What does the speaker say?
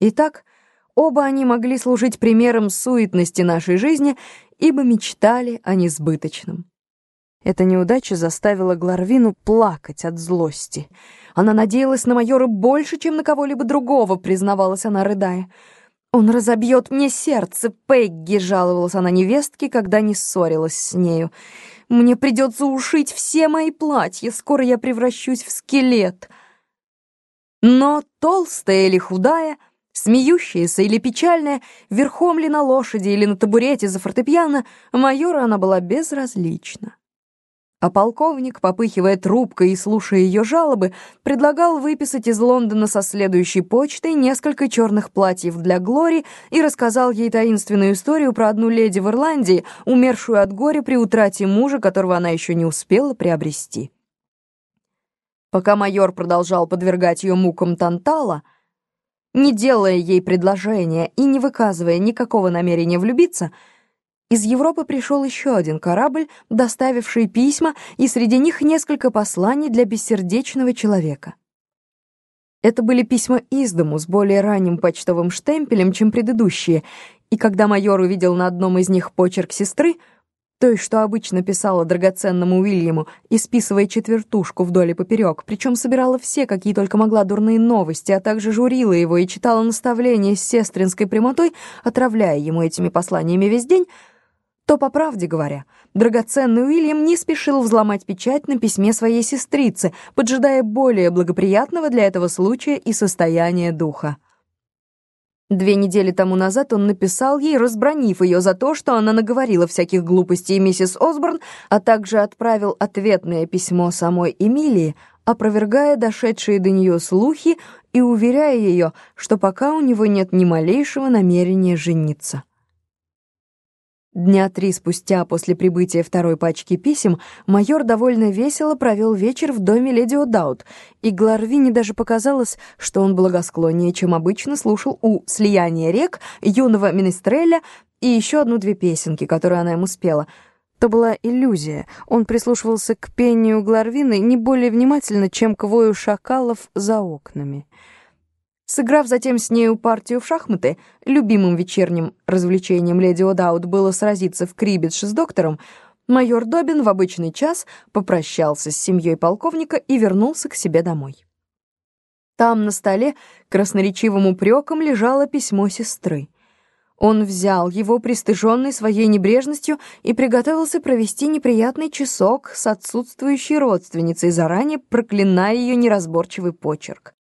Итак, оба они могли служить примером суетности нашей жизни, ибо мечтали о несбыточном. Эта неудача заставила Гларвину плакать от злости. Она надеялась на майора больше, чем на кого-либо другого, признавалась она, рыдая. «Он разобьет мне сердце, Пегги», — жаловалась она невестке, когда не ссорилась с нею. «Мне придется ушить все мои платья, скоро я превращусь в скелет». Но толстая или худая, смеющаяся или печальная, верхом ли на лошади или на табурете за фортепиано, майора она была безразлична. А полковник, попыхивая трубкой и слушая ее жалобы, предлагал выписать из Лондона со следующей почтой несколько черных платьев для Глори и рассказал ей таинственную историю про одну леди в Ирландии, умершую от горя при утрате мужа, которого она еще не успела приобрести. Пока майор продолжал подвергать ее мукам Тантала, не делая ей предложения и не выказывая никакого намерения влюбиться, из Европы пришел еще один корабль, доставивший письма, и среди них несколько посланий для бессердечного человека. Это были письма из дому с более ранним почтовым штемпелем, чем предыдущие, и когда майор увидел на одном из них почерк сестры, той, что обычно писала драгоценному Уильяму, исписывая четвертушку вдоль и поперек, причем собирала все, какие только могла, дурные новости, а также журила его и читала наставления с сестринской прямотой, отравляя ему этими посланиями весь день, то, по правде говоря, драгоценный Уильям не спешил взломать печать на письме своей сестрицы, поджидая более благоприятного для этого случая и состояния духа. Две недели тому назад он написал ей, разбронив ее за то, что она наговорила всяких глупостей миссис Осборн, а также отправил ответное письмо самой Эмилии, опровергая дошедшие до нее слухи и уверяя ее, что пока у него нет ни малейшего намерения жениться. Дня три спустя после прибытия второй пачки писем майор довольно весело провел вечер в доме леди О'Даут, и Гларвине даже показалось, что он благосклоннее, чем обычно слушал у «Слияния рек» юного Министреля и еще одну-две песенки, которые она ему спела. То была иллюзия. Он прислушивался к пению Гларвины не более внимательно, чем к вою шакалов за окнами. Сыграв затем с нею партию в шахматы, любимым вечерним развлечением леди О'Даут было сразиться в крибидж с доктором, майор Добин в обычный час попрощался с семьей полковника и вернулся к себе домой. Там на столе красноречивым упреком лежало письмо сестры. Он взял его, пристыженный своей небрежностью, и приготовился провести неприятный часок с отсутствующей родственницей, заранее проклиная ее неразборчивый почерк.